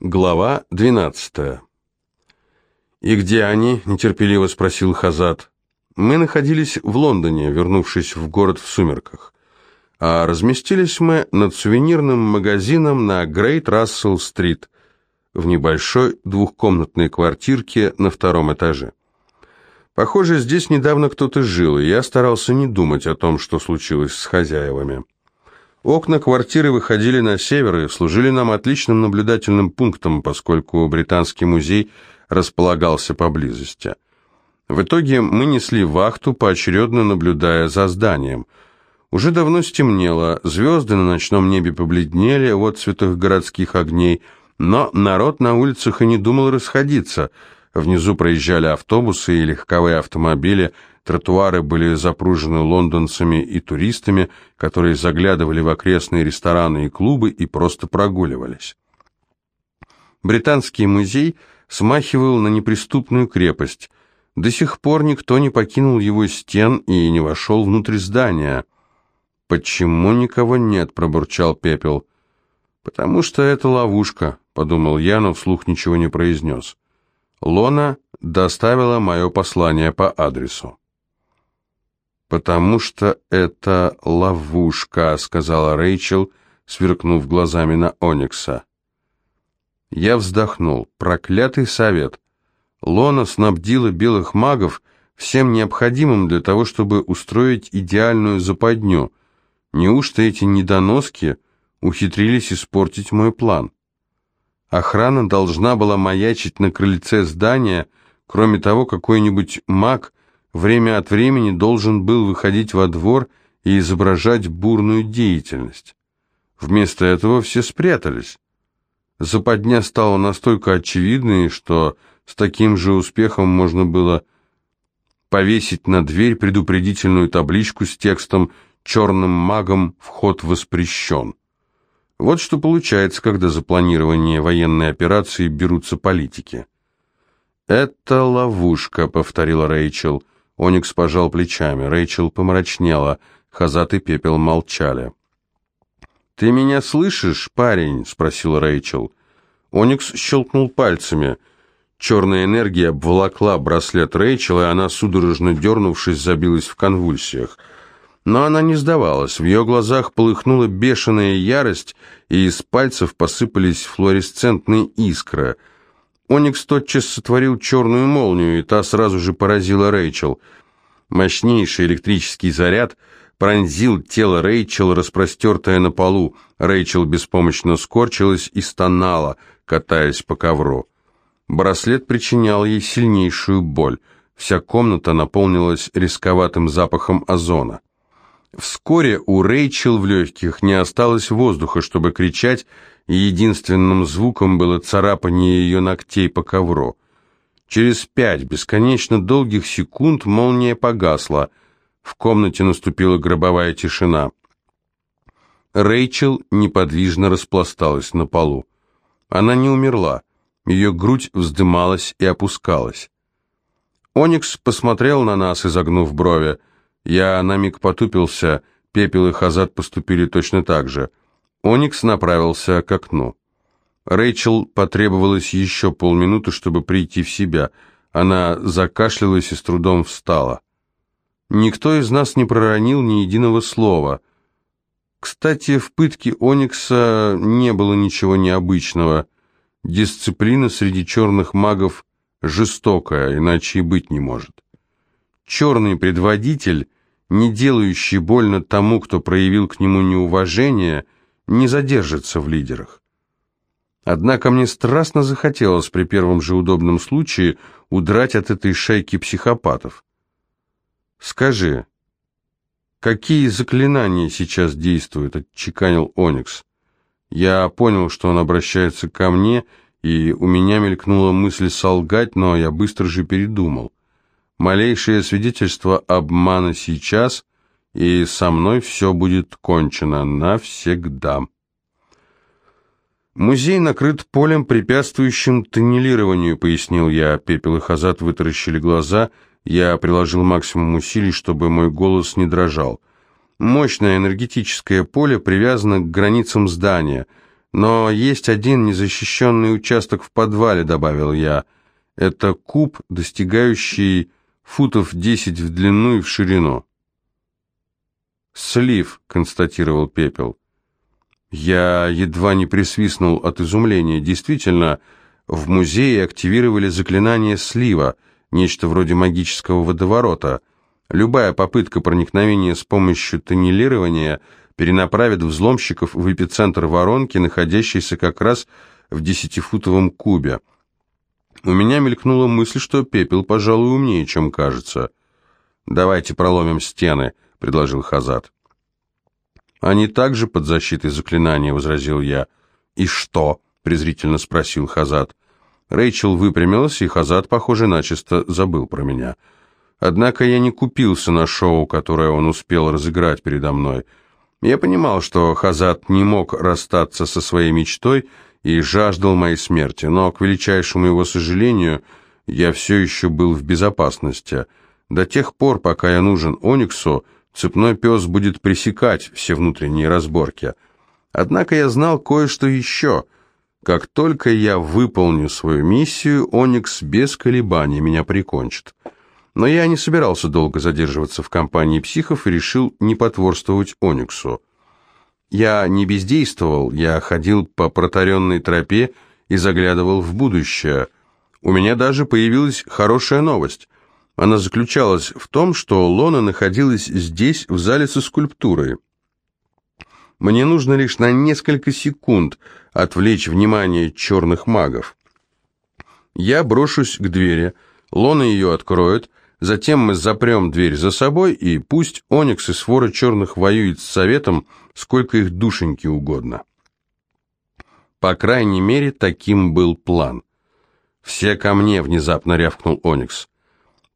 Глава 12. «И где они?» – нетерпеливо спросил Хазат. «Мы находились в Лондоне, вернувшись в город в сумерках. А разместились мы над сувенирным магазином на Грейт Рассел-стрит, в небольшой двухкомнатной квартирке на втором этаже. Похоже, здесь недавно кто-то жил, и я старался не думать о том, что случилось с хозяевами». Окна квартиры выходили на север и служили нам отличным наблюдательным пунктом, поскольку британский музей располагался поблизости. В итоге мы несли вахту, поочередно наблюдая за зданием. Уже давно стемнело, звезды на ночном небе побледнели в отцветах городских огней, но народ на улицах и не думал расходиться. Внизу проезжали автобусы и легковые автомобили, Тротуары были запружены лондонцами и туристами, которые заглядывали в окрестные рестораны и клубы и просто прогуливались. Британский музей смахивал на неприступную крепость. До сих пор никто не покинул его стен и не вошел внутрь здания. «Почему никого нет?» – пробурчал Пепел. «Потому что это ловушка», – подумал я, но вслух ничего не произнес. Лона доставила мое послание по адресу. «Потому что это ловушка», — сказала Рэйчел, сверкнув глазами на Оникса. Я вздохнул. Проклятый совет. Лона снабдила белых магов всем необходимым для того, чтобы устроить идеальную западню. Неужто эти недоноски ухитрились испортить мой план? Охрана должна была маячить на крыльце здания, кроме того, какой-нибудь маг время от времени должен был выходить во двор и изображать бурную деятельность. Вместо этого все спрятались. Западня стала настолько очевидной, что с таким же успехом можно было повесить на дверь предупредительную табличку с текстом «Черным магом вход воспрещен». Вот что получается, когда за планирование военной операции берутся политики. «Это ловушка», — повторила Рэйчел, — Оникс пожал плечами, Рэйчел помрачнела, Хазат и Пепел молчали. «Ты меня слышишь, парень?» — спросил Рэйчел. Оникс щелкнул пальцами. Черная энергия обволокла браслет Рэйчел, и она, судорожно дернувшись, забилась в конвульсиях. Но она не сдавалась, в ее глазах полыхнула бешеная ярость, и из пальцев посыпались флуоресцентные искры — Оникс тотчас сотворил черную молнию, и та сразу же поразила Рэйчел. Мощнейший электрический заряд пронзил тело Рэйчел, распростертое на полу. Рэйчел беспомощно скорчилась и стонала, катаясь по ковру. Браслет причинял ей сильнейшую боль. Вся комната наполнилась рисковатым запахом озона. Вскоре у Рэйчел в легких не осталось воздуха, чтобы кричать, и единственным звуком было царапание ее ногтей по ковру. Через пять бесконечно долгих секунд молния погасла. В комнате наступила гробовая тишина. Рэйчел неподвижно распласталась на полу. Она не умерла. Ее грудь вздымалась и опускалась. Оникс посмотрел на нас, изогнув брови. Я на миг потупился, Пепел и Хазат поступили точно так же — Оникс направился к окну. Рэйчел потребовалось еще полминуты, чтобы прийти в себя. Она закашлялась и с трудом встала. Никто из нас не проронил ни единого слова. Кстати, в пытке Оникса не было ничего необычного. Дисциплина среди черных магов жестокая, иначе и быть не может. Черный предводитель, не делающий больно тому, кто проявил к нему неуважение – не задержится в лидерах. Однако мне страстно захотелось при первом же удобном случае удрать от этой шайки психопатов. «Скажи, какие заклинания сейчас действуют?» — отчеканил Оникс. Я понял, что он обращается ко мне, и у меня мелькнула мысль солгать, но я быстро же передумал. Малейшее свидетельство обмана сейчас — и со мной все будет кончено навсегда. «Музей накрыт полем, препятствующим тоннелированию», — пояснил я. Пепел и Хазат вытаращили глаза. Я приложил максимум усилий, чтобы мой голос не дрожал. Мощное энергетическое поле привязано к границам здания. «Но есть один незащищенный участок в подвале», — добавил я. «Это куб, достигающий футов десять в длину и в ширину». «Слив», — констатировал Пепел. Я едва не присвистнул от изумления. Действительно, в музее активировали заклинание слива, нечто вроде магического водоворота. Любая попытка проникновения с помощью тоннелирования перенаправит взломщиков в эпицентр воронки, находящейся как раз в десятифутовом кубе. У меня мелькнула мысль, что пепел, пожалуй, умнее, чем кажется. «Давайте проломим стены», — предложил Хазат. «Они также под защитой заклинания», — возразил я. «И что?» — презрительно спросил Хазат. Рэйчел выпрямилась, и Хазат, похоже, начисто забыл про меня. Однако я не купился на шоу, которое он успел разыграть передо мной. Я понимал, что Хазат не мог расстаться со своей мечтой и жаждал моей смерти, но, к величайшему его сожалению, я все еще был в безопасности. До тех пор, пока я нужен Ониксу, цепной пес будет пресекать все внутренние разборки. Однако я знал кое-что еще — как только я выполню свою миссию, Оникс без колебаний меня прикончит. Но я не собирался долго задерживаться в компании психов и решил не потворствовать Ониксу. Я не бездействовал, я ходил по протаренной тропе и заглядывал в будущее. У меня даже появилась хорошая новость. Она заключалась в том, что Лона находилась здесь, в зале со скульптурой. Мне нужно лишь на несколько секунд отвлечь внимание черных магов. Я брошусь к двери, Лона ее откроет, затем мы запрем дверь за собой, и пусть Оникс и свора черных воюет с советом, сколько их душеньки угодно. По крайней мере, таким был план. «Все ко мне!» — внезапно рявкнул Оникс.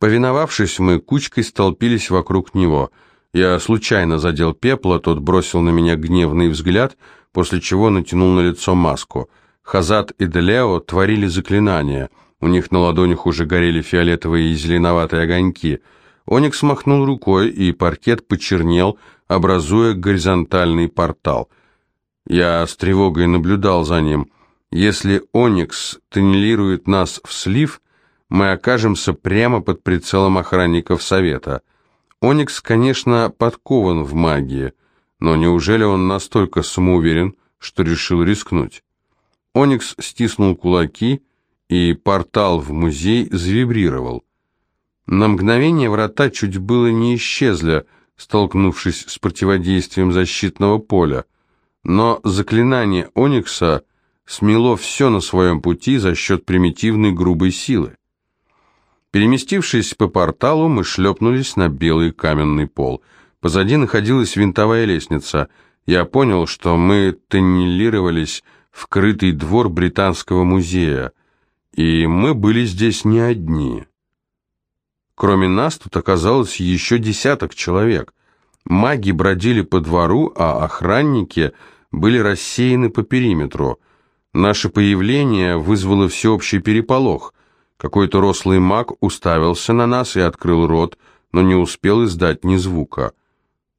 Повиновавшись, мы кучкой столпились вокруг него — я случайно задел пепла, тот бросил на меня гневный взгляд, после чего натянул на лицо маску. Хазат и Делео творили заклинания. У них на ладонях уже горели фиолетовые и зеленоватые огоньки. Оникс махнул рукой, и паркет почернел, образуя горизонтальный портал. Я с тревогой наблюдал за ним. Если Оникс тоннелирует нас в слив, мы окажемся прямо под прицелом охранников Совета. Оникс, конечно, подкован в магии, но неужели он настолько самоуверен, что решил рискнуть? Оникс стиснул кулаки, и портал в музей завибрировал. На мгновение врата чуть было не исчезли, столкнувшись с противодействием защитного поля, но заклинание Оникса смело все на своем пути за счет примитивной грубой силы. Переместившись по порталу, мы шлепнулись на белый каменный пол. Позади находилась винтовая лестница. Я понял, что мы тоннелировались в крытый двор Британского музея, и мы были здесь не одни. Кроме нас тут оказалось еще десяток человек. Маги бродили по двору, а охранники были рассеяны по периметру. Наше появление вызвало всеобщий переполох – какой-то рослый маг уставился на нас и открыл рот, но не успел издать ни звука.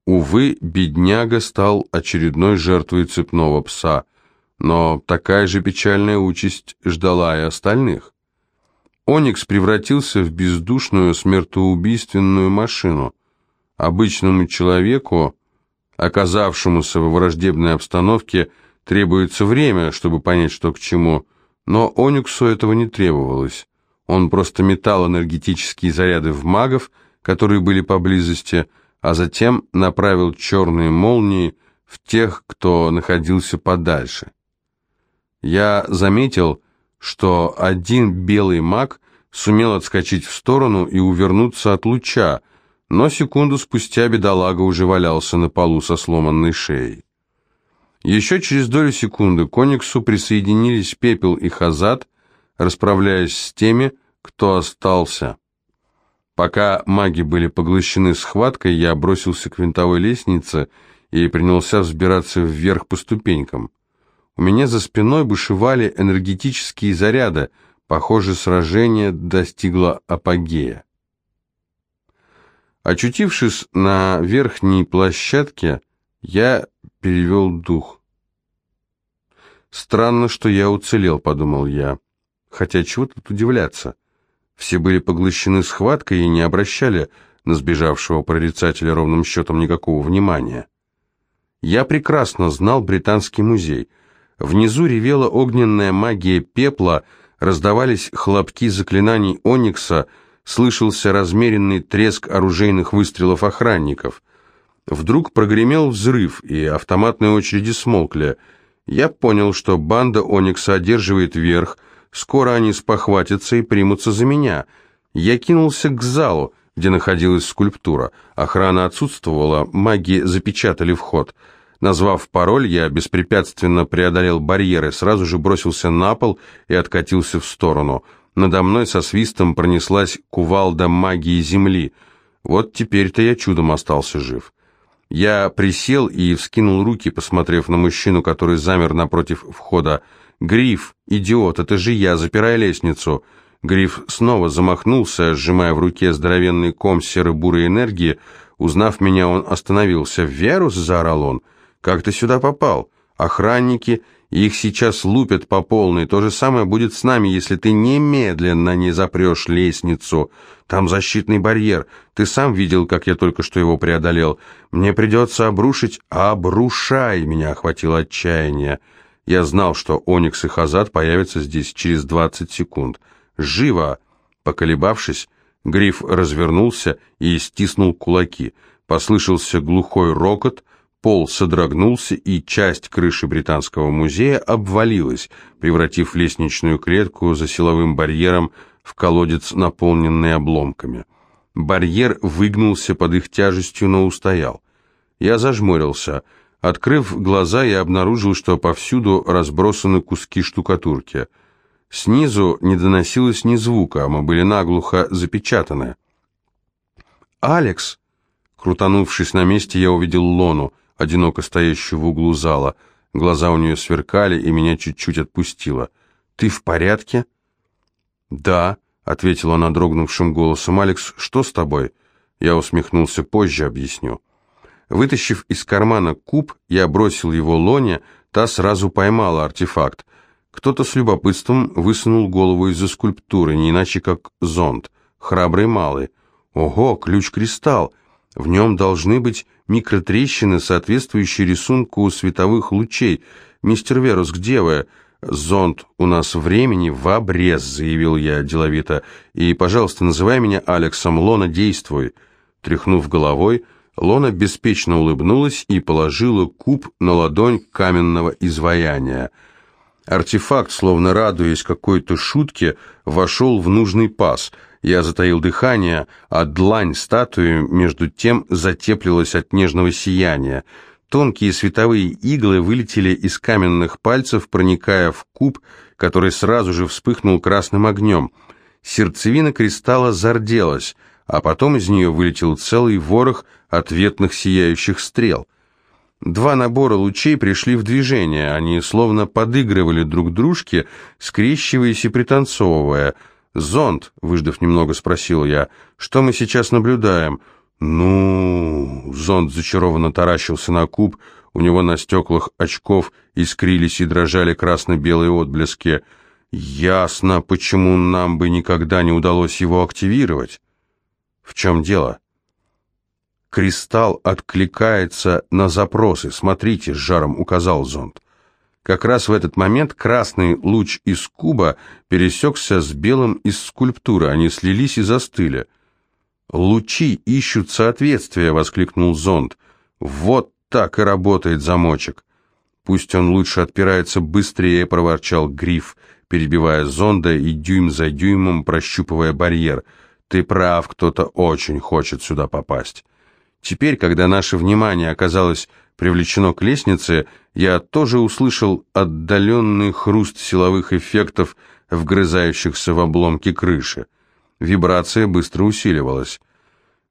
Увы, бедняга стал очередной жертвой цепного пса, но такая же печальная участь ждала и остальных. Оникс превратился в бездушную смертоубийственную машину. Обычному человеку, оказавшемуся во враждебной обстановке, требуется время, чтобы понять, что к чему, но Ониксу этого не требовалось. Он просто метал энергетические заряды в магов, которые были поблизости, а затем направил черные молнии в тех, кто находился подальше. Я заметил, что один белый маг сумел отскочить в сторону и увернуться от луча, но секунду спустя бедолага уже валялся на полу со сломанной шеей. Еще через долю секунды к Ониксу присоединились Пепел и Хазат, расправляясь с теми, кто остался. Пока маги были поглощены схваткой, я бросился к винтовой лестнице и принялся взбираться вверх по ступенькам. У меня за спиной бушевали энергетические заряды, похоже, сражение достигло апогея. Очутившись на верхней площадке, я перевел дух. Странно, что я уцелел, подумал я. Хотя чего тут удивляться? Все были поглощены схваткой и не обращали на сбежавшего прорицателя ровным счетом никакого внимания. Я прекрасно знал британский музей. Внизу ревела огненная магия пепла, раздавались хлопки заклинаний Оникса, слышался размеренный треск оружейных выстрелов охранников. Вдруг прогремел взрыв, и автоматные очереди смолкли. Я понял, что банда Оникса одерживает верх, скоро они спохватятся и примутся за меня. Я кинулся к залу, где находилась скульптура. Охрана отсутствовала, маги запечатали вход. Назвав пароль, я беспрепятственно преодолел барьеры, сразу же бросился на пол и откатился в сторону. Надо мной со свистом пронеслась кувалда магии земли. Вот теперь-то я чудом остался жив. Я присел и вскинул руки, посмотрев на мужчину, который замер напротив входа. «Гриф, идиот, это же я, запирай лестницу!» Гриф снова замахнулся, сжимая в руке здоровенный ком серо-бурой энергии. Узнав меня, он остановился. «Верус?» — заорал он. «Как ты сюда попал? Охранники, их сейчас лупят по полной. То же самое будет с нами, если ты немедленно не запрешь лестницу. Там защитный барьер. Ты сам видел, как я только что его преодолел. Мне придется обрушить...» «Обрушай!» — меня охватило отчаяние. Я знал, что Оникс и Хазат появятся здесь через двадцать секунд. «Живо!» Поколебавшись, Гриф развернулся и стиснул кулаки. Послышался глухой рокот, пол содрогнулся, и часть крыши Британского музея обвалилась, превратив лестничную клетку за силовым барьером в колодец, наполненный обломками. Барьер выгнулся под их тяжестью, но устоял. Я зажмурился. Открыв глаза, я обнаружил, что повсюду разбросаны куски штукатурки — Снизу не доносилось ни звука, а мы были наглухо запечатаны. «Алекс!» Крутанувшись на месте, я увидел Лону, одиноко стоящую в углу зала. Глаза у нее сверкали, и меня чуть-чуть отпустило. «Ты в порядке?» «Да», — ответила она дрогнувшим голосом. «Алекс, что с тобой?» Я усмехнулся, позже объясню. Вытащив из кармана куб, я бросил его Лоне, та сразу поймала артефакт. Кто-то с любопытством высунул голову из-за скульптуры, не иначе как зонт. Храбрый малый. Ого, ключ-кристалл! В нем должны быть микротрещины, соответствующие рисунку световых лучей. Мистер Верус, где вы? Зонт у нас времени в обрез, заявил я деловито. И, пожалуйста, называй меня Алексом. Лона, действуй. Тряхнув головой, Лона беспечно улыбнулась и положила куб на ладонь каменного изваяния. Артефакт, словно радуясь какой-то шутке, вошел в нужный паз. Я затаил дыхание, а длань статуи между тем затеплилась от нежного сияния. Тонкие световые иглы вылетели из каменных пальцев, проникая в куб, который сразу же вспыхнул красным огнем. Сердцевина кристалла зарделась, а потом из нее вылетел целый ворох ответных сияющих стрел — Два набора лучей пришли в движение, они словно подыгрывали друг дружке, скрещиваясь и пританцовывая. «Зонд», — выждав немного, спросил я, — «что мы сейчас наблюдаем?» «Ну...» — зонд зачарованно таращился на куб, у него на стеклах очков искрились и дрожали красно-белые отблески. «Ясно, почему нам бы никогда не удалось его активировать». «В чем дело?» Кристалл откликается на запросы. Смотрите, с жаром указал зонд. Как раз в этот момент красный луч из куба пересекся с белым из скульптуры. Они слились и застыли. «Лучи ищут соответствия!» — воскликнул зонд. «Вот так и работает замочек!» «Пусть он лучше отпирается быстрее!» — проворчал Гриф, перебивая зонда и дюйм за дюймом прощупывая барьер. «Ты прав, кто-то очень хочет сюда попасть!» Теперь, когда наше внимание оказалось привлечено к лестнице, я тоже услышал отдаленный хруст силовых эффектов, вгрызающихся в обломки крыши. Вибрация быстро усиливалась.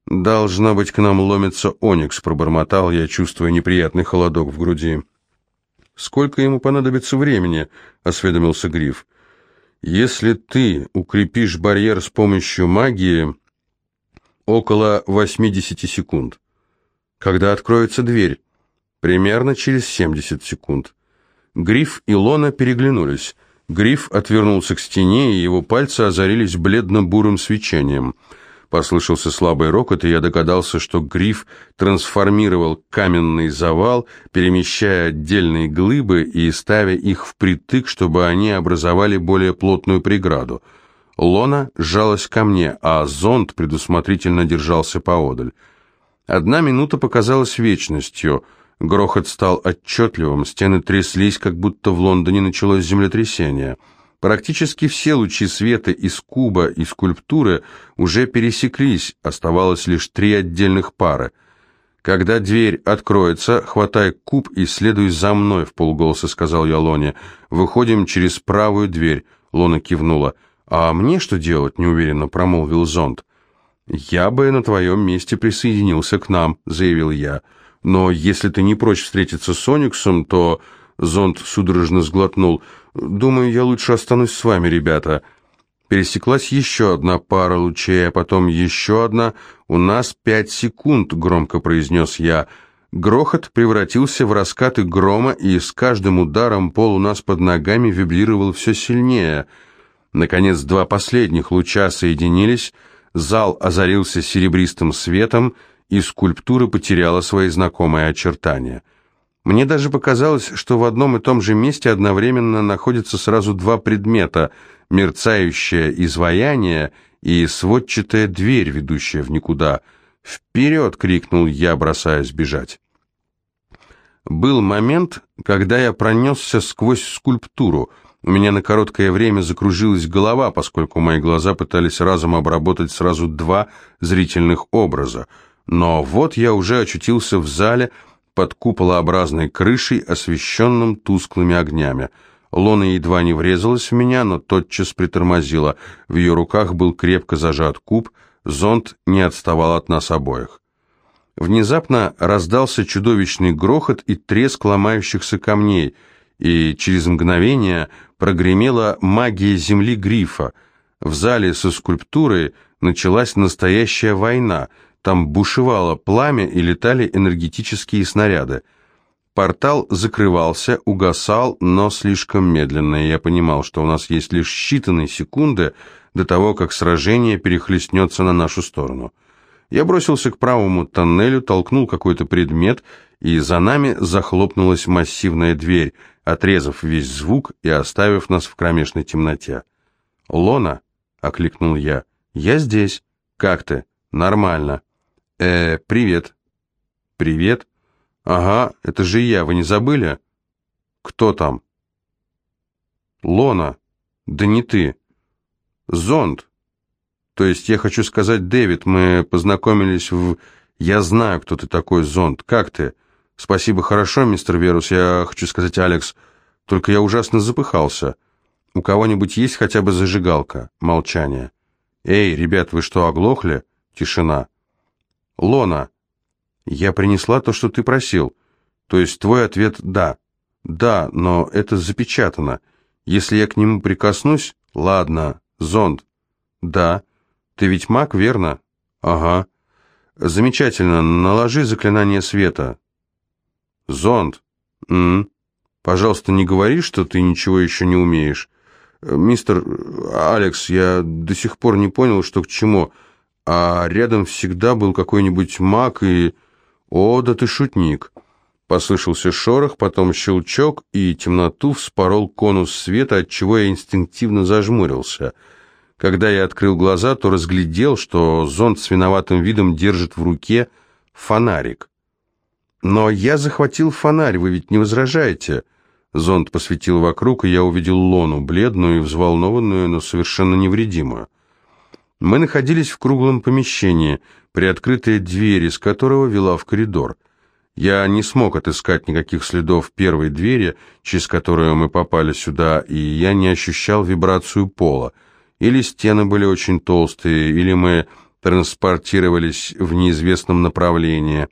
«Должно быть, к нам ломится Оникс», — пробормотал я, чувствуя неприятный холодок в груди. «Сколько ему понадобится времени?» — осведомился Гриф. «Если ты укрепишь барьер с помощью магии...» «Около 80 секунд». Когда откроется дверь? Примерно через 70 секунд. Гриф и Лона переглянулись. Гриф отвернулся к стене, и его пальцы озарились бледно-бурым свечением. Послышался слабый рокот, и я догадался, что Гриф трансформировал каменный завал, перемещая отдельные глыбы и ставя их впритык, чтобы они образовали более плотную преграду. Лона сжалась ко мне, а зонт предусмотрительно держался поодаль. Одна минута показалась вечностью — Грохот стал отчетливым, стены тряслись, как будто в Лондоне началось землетрясение. Практически все лучи света из куба и скульптуры уже пересеклись, оставалось лишь три отдельных пары. «Когда дверь откроется, хватай куб и следуй за мной», — в полголоса сказал я Лоне. «Выходим через правую дверь», — Лона кивнула. «А мне что делать?» — неуверенно промолвил зонт. «Я бы на твоем месте присоединился к нам», — заявил я. Но если ты не прочь встретиться с Ониксом, то...» Зонд судорожно сглотнул. «Думаю, я лучше останусь с вами, ребята». Пересеклась еще одна пара лучей, а потом еще одна. «У нас пять секунд», — громко произнес я. Грохот превратился в раскаты грома, и с каждым ударом пол у нас под ногами вибрировал все сильнее. Наконец, два последних луча соединились, зал озарился серебристым светом — и скульптура потеряла свои знакомые очертания. Мне даже показалось, что в одном и том же месте одновременно находятся сразу два предмета – мерцающее изваяние и сводчатая дверь, ведущая в никуда. «Вперед!» – крикнул я, бросаясь бежать. Был момент, когда я пронесся сквозь скульптуру. У меня на короткое время закружилась голова, поскольку мои глаза пытались разом обработать сразу два зрительных образа – но вот я уже очутился в зале под куполообразной крышей, освещенным тусклыми огнями. Лона едва не врезалась в меня, но тотчас притормозила. В ее руках был крепко зажат куб, зонт не отставал от нас обоих. Внезапно раздался чудовищный грохот и треск ломающихся камней, и через мгновение прогремела магия земли грифа. В зале со скульптурой началась настоящая война — там бушевало пламя и летали энергетические снаряды. Портал закрывался, угасал, но слишком медленно, и я понимал, что у нас есть лишь считанные секунды до того, как сражение перехлестнется на нашу сторону. Я бросился к правому тоннелю, толкнул какой-то предмет, и за нами захлопнулась массивная дверь, отрезав весь звук и оставив нас в кромешной темноте. «Лона?» — окликнул я. «Я здесь. Как ты?» «Нормально». «Э, привет». «Привет?» «Ага, это же я, вы не забыли?» «Кто там?» «Лона». «Да не ты». «Зонд». «То есть я хочу сказать, Дэвид, мы познакомились в...» «Я знаю, кто ты такой, Зонд. Как ты?» «Спасибо, хорошо, мистер Верус. Я хочу сказать, Алекс, только я ужасно запыхался. У кого-нибудь есть хотя бы зажигалка?» Молчание. «Эй, ребят, вы что, оглохли?» Тишина. Лона, я принесла то, что ты просил. То есть твой ответ «да». Да, но это запечатано. Если я к нему прикоснусь... Ладно, зонд. Да. Ты ведь маг, верно? Ага. Замечательно. Наложи заклинание света. Зонд. М, -м. Пожалуйста, не говори, что ты ничего еще не умеешь. Мистер Алекс, я до сих пор не понял, что к чему а рядом всегда был какой-нибудь маг и... «О, да ты шутник!» Послышался шорох, потом щелчок, и темноту вспорол конус света, от чего я инстинктивно зажмурился. Когда я открыл глаза, то разглядел, что зонт с виноватым видом держит в руке фонарик. «Но я захватил фонарь, вы ведь не возражаете?» Зонт посветил вокруг, и я увидел Лону, бледную и взволнованную, но совершенно невредимую. Мы находились в круглом помещении, приоткрытая дверь, из которого вела в коридор. Я не смог отыскать никаких следов первой двери, через которую мы попали сюда, и я не ощущал вибрацию пола. Или стены были очень толстые, или мы транспортировались в неизвестном направлении.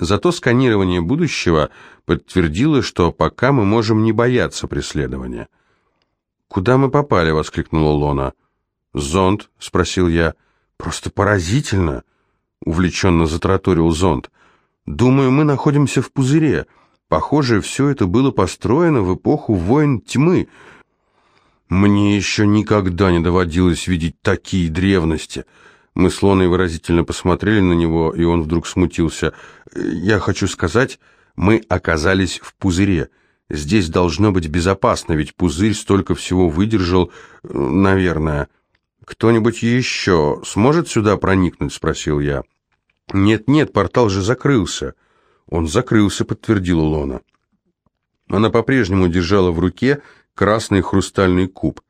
Зато сканирование будущего подтвердило, что пока мы можем не бояться преследования. «Куда мы попали?» — воскликнула Лона. «Зонд?» — спросил я. «Просто поразительно!» — увлеченно затраторил зонд. «Думаю, мы находимся в пузыре. Похоже, все это было построено в эпоху войн тьмы. Мне еще никогда не доводилось видеть такие древности. Мы с Лоной выразительно посмотрели на него, и он вдруг смутился. «Я хочу сказать, мы оказались в пузыре. Здесь должно быть безопасно, ведь пузырь столько всего выдержал, наверное». «Кто-нибудь еще сможет сюда проникнуть?» — спросил я. «Нет-нет, портал же закрылся». «Он закрылся», — подтвердила Лона. Она по-прежнему держала в руке красный хрустальный куб.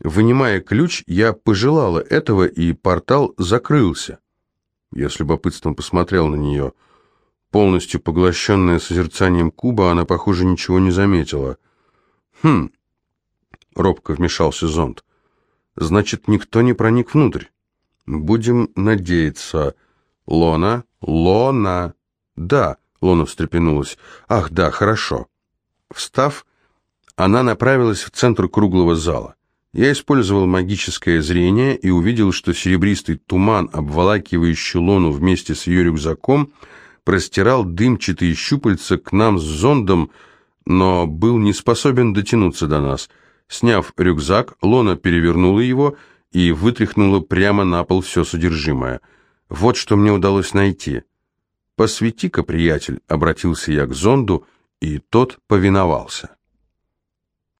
Вынимая ключ, я пожелала этого, и портал закрылся. Я с любопытством посмотрел на нее. Полностью поглощенная созерцанием куба, она, похоже, ничего не заметила. «Хм...» — робко вмешался зонт. «Значит, никто не проник внутрь. Будем надеяться. Лона? Лона!» «Да», — Лона встрепенулась. «Ах, да, хорошо». Встав, она направилась в центр круглого зала. Я использовал магическое зрение и увидел, что серебристый туман, обволакивающий Лону вместе с ее рюкзаком, простирал дымчатые щупальца к нам с зондом, но был не способен дотянуться до нас. Сняв рюкзак, Лона перевернула его и вытряхнула прямо на пол все содержимое. Вот что мне удалось найти. «Посвети-ка, приятель», — обратился я к зонду, и тот повиновался.